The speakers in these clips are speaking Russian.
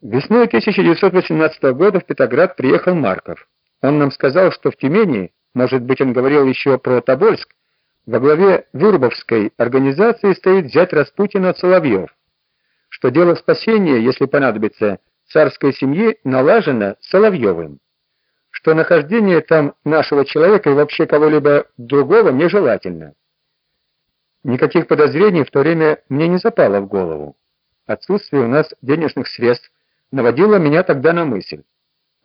Весной 1918 года в Петроград приехал Марков. Он нам сказал, что в Тюмени, может быть, он говорил еще про Тобольск, во главе Вырубовской организации стоит взять Распутина Соловьев, что дело спасения, если понадобится, царской семьи налажено Соловьевым, что нахождение там нашего человека и вообще кого-либо другого нежелательно. Никаких подозрений в то время мне не запало в голову. Отсутствие у нас денежных средств наводило меня тогда на мысль.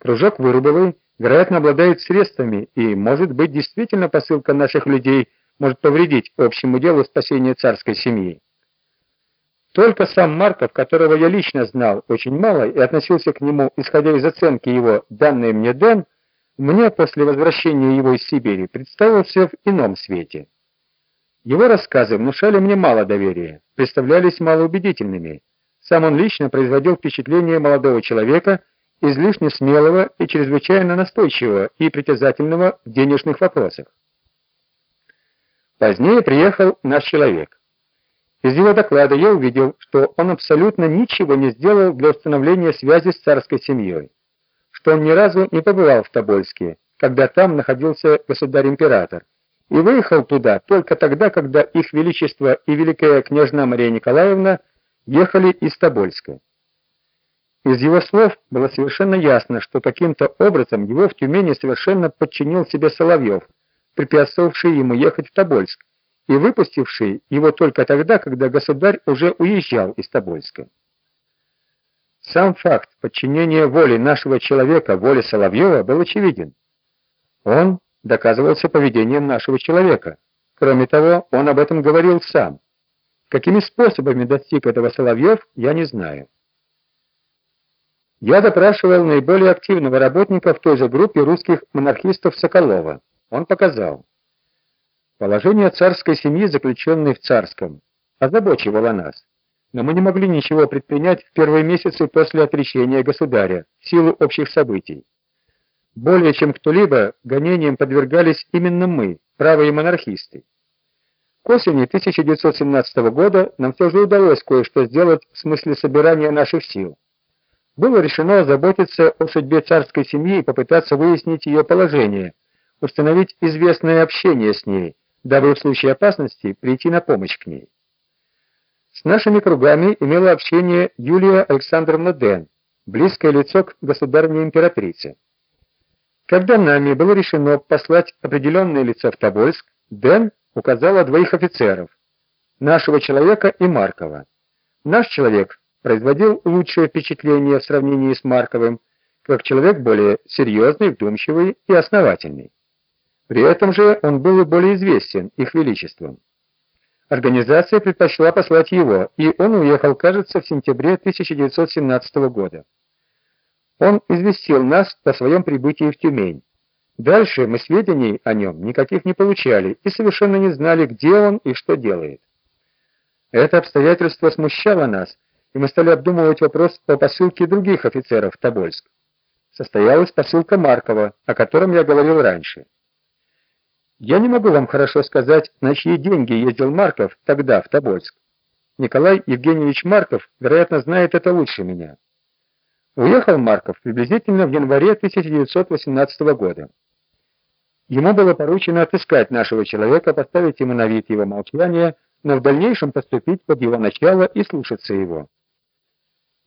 Кружок Вырубовой, вероятно, обладает средствами, и, может быть, действительно посылка наших людей может повредить общему делу спасения царской семьи. Только сам Марков, которого я лично знал очень мало и относился к нему, исходя из оценки его данной мне Дэн, мне после возвращения его из Сибири представился в ином свете. Его рассказы внушали мне мало доверия, представлялись малоубедительными. Сам он лично производил впечатление молодого человека, излишне смелого и чрезвычайно настойчивого и притязательного в денежных вопросах. Позднее приехал наш человек. Из его доклада я увидел, что он абсолютно ничего не сделал для установления связи с царской семьей, что он ни разу не побывал в Тобольске, когда там находился государь-император, и выехал туда только тогда, когда их величество и великая княжна Мария Николаевна ехали из Тобольска. Из его слов было совершенно ясно, что каким-то образом его в Тюмени совершенно подчинил себе Соловьев, препятствовавший ему ехать в Тобольск и выпустивший его только тогда, когда государь уже уезжал из Тобольска. Сам факт подчинения воли нашего человека воле Соловьева был очевиден. Он доказывался поведением нашего человека. Кроме того, он об этом говорил сам. Какими способами достиг этого Соловьев, я не знаю. Я допрашивал наиболее активного работника в той же группе русских монархистов Соколова. Он показал. Положение царской семьи, заключенной в царском, озабочивало нас. Но мы не могли ничего предпринять в первые месяцы после отречения государя в силу общих событий. Более чем кто-либо гонениям подвергались именно мы, правые монархисты. К осени 1917 года нам все же удалось кое-что сделать в смысле собирания наших сил. Было решено заботиться о судьбе царской семьи и попытаться выяснить ее положение, установить известное общение с ней, дабы в случае опасности прийти на помощь к ней. С нашими кругами имела общение Юлия Александровна Ден, близкое лицо к государственной императрице. Когда нами было решено послать определенное лицо в Тобольск, Дэн указала двоих офицеров, нашего человека и Маркова. Наш человек производил лучшее впечатление в сравнении с Марковым, как человек более серьезный, вдумчивый и основательный. При этом же он был и более известен их величеством. Организация предпочла послать его, и он уехал, кажется, в сентябре 1917 года. Он известил нас о своем прибытии в Тюмень. Дальше мы сведений о нем никаких не получали и совершенно не знали, где он и что делает. Это обстоятельство смущало нас, и мы стали обдумывать вопрос о посылке других офицеров в Тобольск. Состоялась посылка Маркова, о котором я говорил раньше. Я не могу вам хорошо сказать, на чьи деньги ездил Марков тогда в Тобольск. Николай Евгеньевич Марков, вероятно, знает это лучше меня. Уехал Марков приблизительно в январе 1918 года. Ему было поручено отыскать нашего человека, поставить ему на вид его молчание, но в дальнейшем поступить под его начало и слушаться его.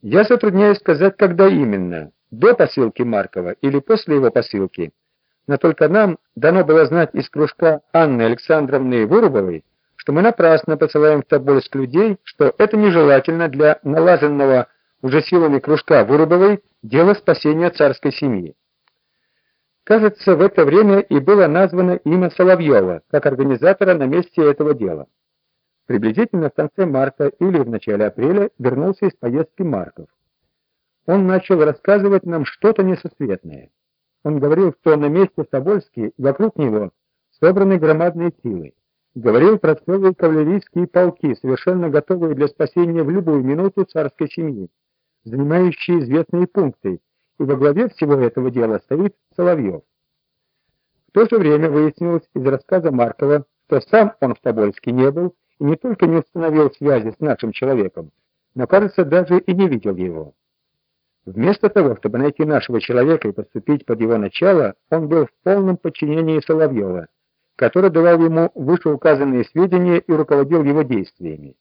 Я затрудняюсь сказать, когда именно, до посылки Маркова или после его посылки, но только нам дано было знать из кружка Анны Александровны Вырубовой, что мы напрасно посылаем в Тобольск людей, что это нежелательно для налаженного уже силами кружка Вырубовой дело спасения царской семьи. Кажется, в это время и было названо имя Соловьева как организатора на месте этого дела. Приблизительно в конце марта или в начале апреля вернулся из поездки Марков. Он начал рассказывать нам что-то несусветное. Он говорил, что на месте Собольски вокруг него собраны громадные силы. Говорил про целые кавалерийские полки, совершенно готовые для спасения в любую минуту царской семьи, занимающие известные пункты, и во главе всего этого дела стоит Соловьев. В то же время выяснилось из рассказа Маркова, что сам он в Тобольске не был и не только не установил связи с нашим человеком, но, кажется, даже и не видел его. Вместо того, чтобы найти нашего человека и поступить под его начало, он был в полном подчинении Соловьева, который давал ему вышеуказанные сведения и руководил его действиями.